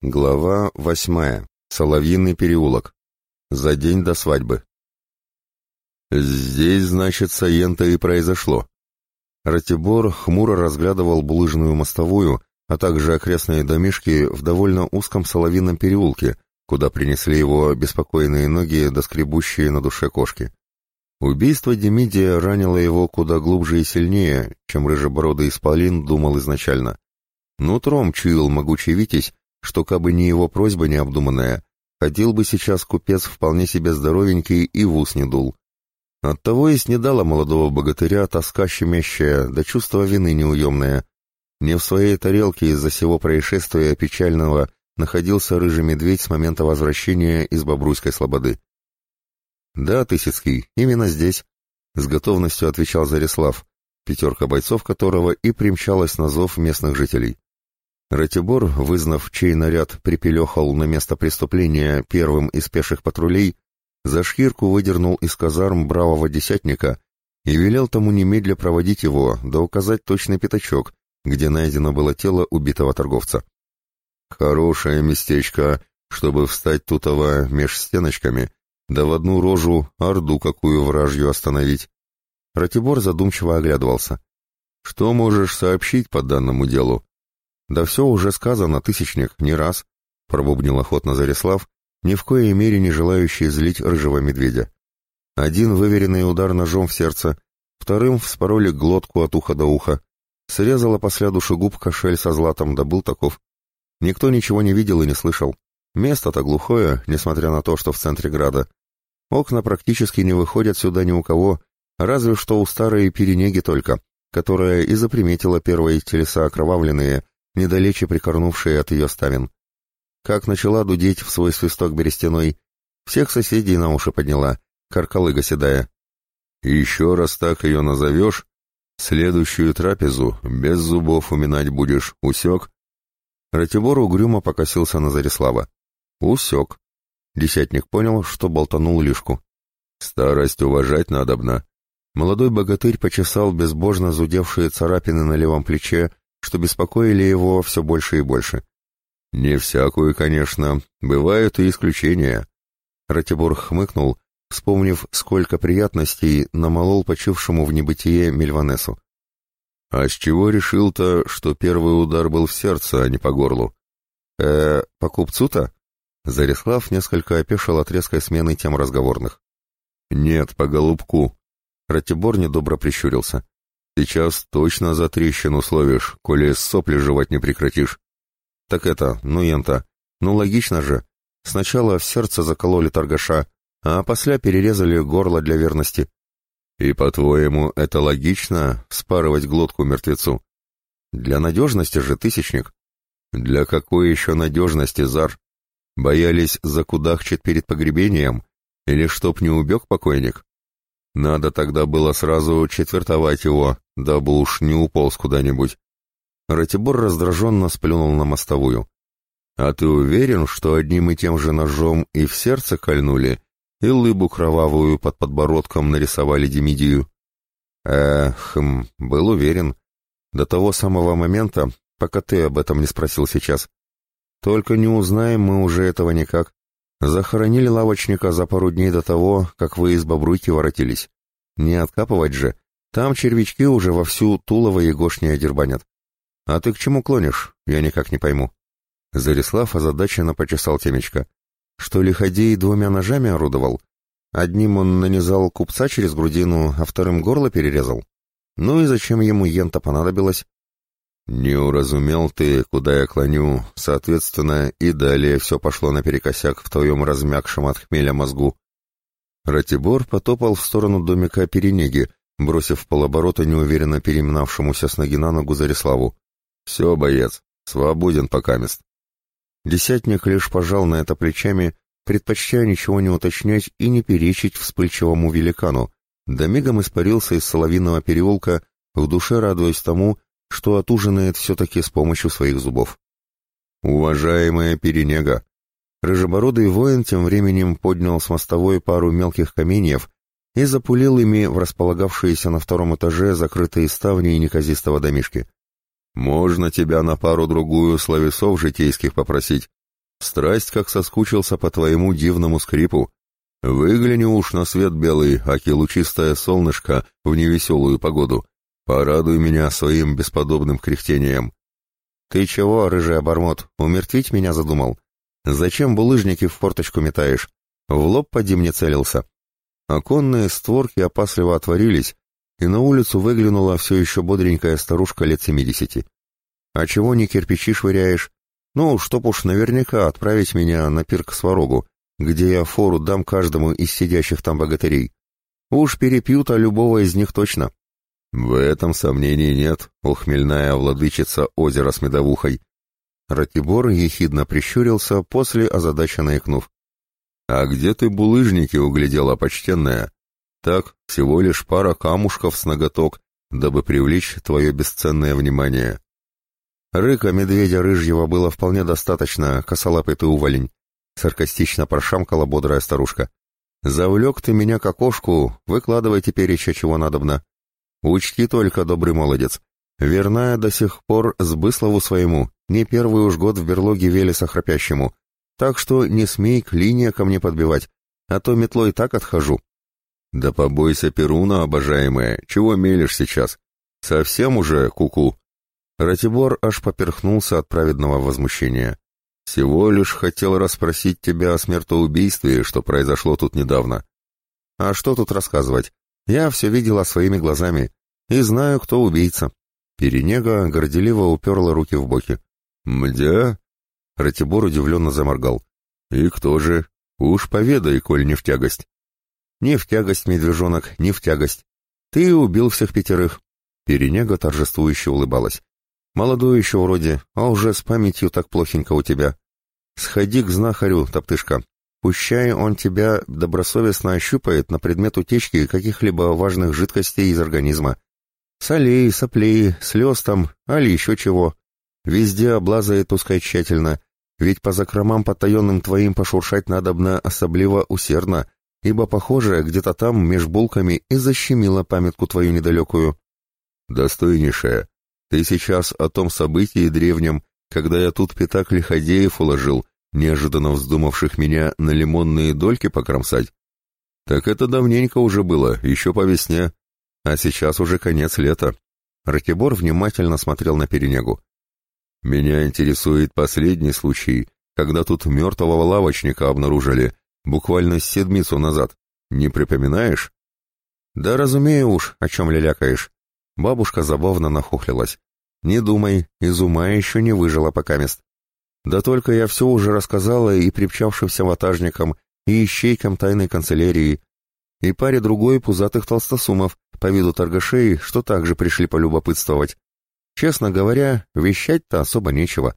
Глава восьмая. Соловьиный переулок. За день до свадьбы. Здесь, значит, Саента и произошло. Ратибор хмуро разглядывал булыжную мостовую, а также окрестные домишки в довольно узком соловином переулке, куда принесли его беспокойные ноги до скребущие на душе кошки. Убийство Демидия ранило его куда глубже и сильнее, чем рыжебородый исполин думал изначально. Нутром чуял могучий Витязь, что кабы не его просьба необдуманная, ходил бы сейчас купец вполне себе здоровенький и в ус не дул. Оттого и снедала молодого богатыря тоска щемящая, да чувство вины неуемное. Не в своей тарелке из-за сего происшествия печального находился рыжий медведь с момента возвращения из Бобруйской слободы. «Да, Тысяцкий, именно здесь», — с готовностью отвечал Зарислав, пятерка бойцов которого и примчалась на зов местных жителей. Ратибор, вызнав, чей наряд припелехал на место преступления первым из пеших патрулей, за шкирку выдернул из казарм бравого десятника и велел тому немедля проводить его, да указать точный пятачок, где найдено было тело убитого торговца. «Хорошее местечко, чтобы встать тутова меж стеночками, да в одну рожу орду какую вражью остановить». Ратибор задумчиво оглядывался. «Что можешь сообщить по данному делу?» «Да все уже сказано, тысячник, не раз», — пробубнил охотно Зарислав, ни в коей мере не желающий злить рыжего медведя. Один выверенный удар ножом в сердце, вторым вспороли глотку от уха до уха, срезала после душегуб кошель со златом, да был таков. Никто ничего не видел и не слышал. Место-то глухое, несмотря на то, что в центре града. Окна практически не выходят сюда ни у кого, разве что у старой перенеги только, которая и заприметила первые телеса окровавленные, недалече прикорнувшие от ее ставен. Как начала дудеть в свой свисток берестяной, всех соседей на уши подняла, каркалыга седая. И еще раз так ее назовешь, следующую трапезу без зубов уминать будешь, усек? Ратибор угрюмо покосился на Зарислава. Усек. Десятник понял, что болтанул лишку. Старость уважать надобно. Молодой богатырь почесал безбожно зудевшие царапины на левом плече, что беспокоили его все больше и больше. «Не всякую, конечно. Бывают и исключения». Ратибор хмыкнул, вспомнив, сколько приятностей намолол почившему в небытие Мельванесу. «А с чего решил-то, что первый удар был в сердце, а не по горлу?» «Э, по купцу-то?» Зарислав несколько опешил от резкой смены тем разговорных. «Нет, по голубку». Ратибор недобро прищурился. Сейчас точно за трещину словишь, коли сопли жевать не прекратишь. Так это, ну ента, ну логично же. Сначала в сердце закололи торгаша, а после перерезали горло для верности. И, по-твоему, это логично, спарывать глотку мертвецу? Для надежности же, тысячник. Для какой еще надежности, Зар? Боялись закудахчить перед погребением? Или чтоб не убег покойник? Надо тогда было сразу четвертовать его, дабы уж не уполз куда-нибудь. Ратибор раздраженно сплюнул на мостовую. «А ты уверен, что одним и тем же ножом и в сердце кольнули, и лыбу кровавую под подбородком нарисовали Демидию?» «Эх, хм, был уверен. До того самого момента, пока ты об этом не спросил сейчас. Только не узнаем мы уже этого никак. Захоронили лавочника за пару дней до того, как вы из Бобруйки воротились. Не откапывать же. Там червячки уже вовсю Тулова и Гошня дербанят. А ты к чему клонишь? Я никак не пойму. Зарислав озадаченно почесал темечко. Что лиходей двумя ножами орудовал? Одним он нанизал купца через грудину, а вторым горло перерезал. Ну и зачем ему ента понадобилось? «Не уразумел ты, куда я клоню, соответственно, и далее все пошло наперекосяк в твоем размягшем от хмеля мозгу». Ратибор потопал в сторону домика Перенеги, бросив полоборота неуверенно переминавшемуся с ноги на ногу Зариславу. «Все, боец, свободен покамест». Десятник лишь пожал на это плечами, предпочтя ничего не уточнять и не перечить вспыльчивому великану, да мигом испарился из Соловиного переулка, в душе радуясь тому, что отужинает все-таки с помощью своих зубов. «Уважаемая Перенега!» Рыжебородый воин тем временем поднял с мостовой пару мелких каменьев и запулил ими в располагавшиеся на втором этаже закрытые ставни неказистого домишки. «Можно тебя на пару-другую словесов житейских попросить, Страсть как соскучился по твоему дивному скрипу. Выгляни уж на свет белый, аки лучистое солнышко в невеселую погоду. Порадуй меня своим бесподобным кряхтением. Ты чего, рыжий обормот, умертвить меня задумал? Зачем булыжники в форточку метаешь? В лоб поди мне целился. Оконные створки опасливо отворились, и на улицу выглянула все еще бодренькая старушка лет семидесяти. «А чего не кирпичи швыряешь? Ну, чтоб уж наверняка отправить меня на пир к сварогу, где я фору дам каждому из сидящих там богатырей. Уж перепьют, а любого из них точно». «В этом сомнений нет, ухмельная владычица озера с медовухой». Ратибор ехидно прищурился, после озадаченно икнув. «А где ты булыжники углядела, почтенная? Так, всего лишь пара камушков с ноготок, дабы привлечь твое бесценное внимание». Рыка медведя рыжьего было вполне достаточно, косолапый ты уволень. Саркастично прошамкала бодрая старушка. «Завлек ты меня к окошку, выкладывай теперь еще чего надобно. Учти только, добрый молодец, верная до сих пор сбыслову своему, не первый уж год в берлоге Велеса храпящему, так что не смей клинья ко мне подбивать, а то метлой так отхожу». «Да побойся Перуна, обожаемая, чего мелешь сейчас? Совсем уже куку?» -ку. Ратибор аж поперхнулся от праведного возмущения. «Всего лишь хотел расспросить тебя о смертоубийстве, что произошло тут недавно. А что тут рассказывать? Я все видела своими глазами и знаю, кто убийца». Перенега горделиво уперла руки в боки. «Мдя?» Ратибор удивленно заморгал. «И кто же? Уж поведай, коль не в тягость». «Не в тягость, медвежонок, не в тягость. Ты убил всех пятерых». Перенега торжествующе улыбалась. Молодой еще вроде, а уже с памятью так плохенько у тебя. Сходи к знахарю, топтышка. Пущай он тебя добросовестно ощупает на предмет утечки каких-либо важных жидкостей из организма. Солей, соплей, слез там, али еще чего. Везде облазает пускай тщательно, ведь по закромам потаенным твоим пошуршать надобно особливо усердно, ибо, похоже, где-то там меж булками и защемила памятку твою недалекую. Достойнейшая, ты сейчас о том событии древнем, когда я тут пятак лиходеев уложил, неожиданно вздумавших меня на лимонные дольки покромсать? Так это давненько уже было, еще по весне. А сейчас уже конец лета. Ратибор внимательно смотрел на перенегу. Меня интересует последний случай, когда тут мертвого лавочника обнаружили, буквально седмицу назад. Не припоминаешь? Да разумею уж, о чем лялякаешь. Бабушка забавно нахохлилась. «Не думай, из ума еще не выжила пока мест. Да только я все уже рассказала и припчавшимся ватажникам, и ищейкам тайной канцелярии, и паре другой пузатых толстосумов по виду торгашей, что также пришли полюбопытствовать. Честно говоря, вещать-то особо нечего.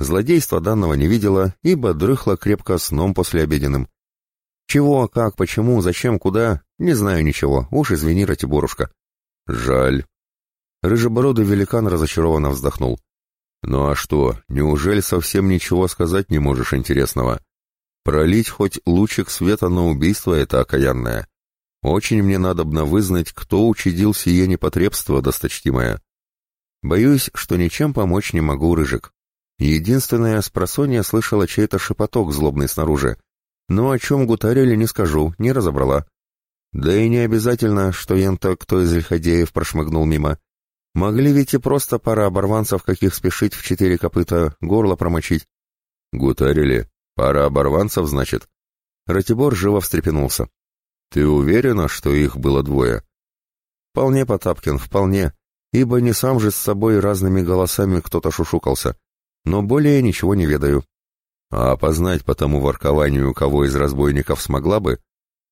Злодейства данного не видела, ибо дрыхла крепко сном послеобеденным. Чего, как, почему, зачем, куда, не знаю ничего, уж извини, Ратиборушка. Жаль, Рыжебородый великан разочарованно вздохнул. «Ну а что, неужели совсем ничего сказать не можешь интересного? Пролить хоть лучик света на убийство это окаянное. Очень мне надобно вызнать, кто учудил сие непотребство, досточтимое. Боюсь, что ничем помочь не могу, Рыжик. Единственное, с просонья слышала чей-то шепоток злобный снаружи. Но о чем гутарили, не скажу, не разобрала. Да и не обязательно, что ента кто из лиходеев прошмыгнул мимо. Могли ведь и просто пара оборванцев каких спешить в четыре копыта, горло промочить. Гутарили. Пара оборванцев, значит? Ратибор живо встрепенулся. Ты уверена, что их было двое? Вполне, Потапкин, вполне. Ибо не сам же с собой разными голосами кто-то шушукался. Но более ничего не ведаю. А опознать по тому воркованию, кого из разбойников смогла бы?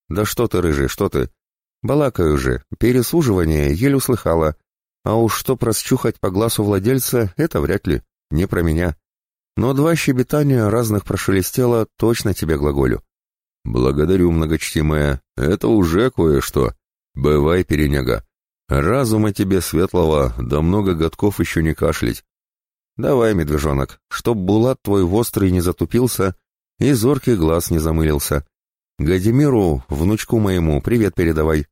Да что ты, рыжий, что ты? Балакаю же, переслуживание еле услыхала, а уж что просчухать по глазу владельца, это вряд ли, не про меня. Но два щебетания разных прошелестело, точно тебе глаголю. Благодарю, многочтимая, это уже кое-что. Бывай, переняга. Разума тебе светлого, да много годков еще не кашлять. Давай, медвежонок, чтоб булат твой вострый не затупился и зоркий глаз не замылился. Гадимиру, внучку моему, привет передавай.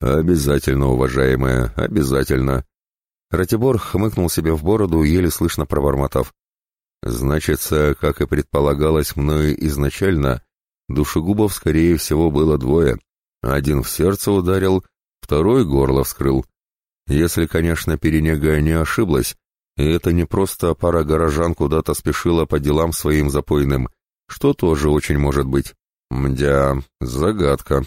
«Обязательно, уважаемая, обязательно!» Ратибор хмыкнул себе в бороду, еле слышно пробормотав. Значится, как и предполагалось мною изначально, душегубов, скорее всего, было двое. Один в сердце ударил, второй горло вскрыл. Если, конечно, Перенега не ошиблась, и это не просто пара горожан куда-то спешила по делам своим запойным, что тоже очень может быть. Мдя, загадка.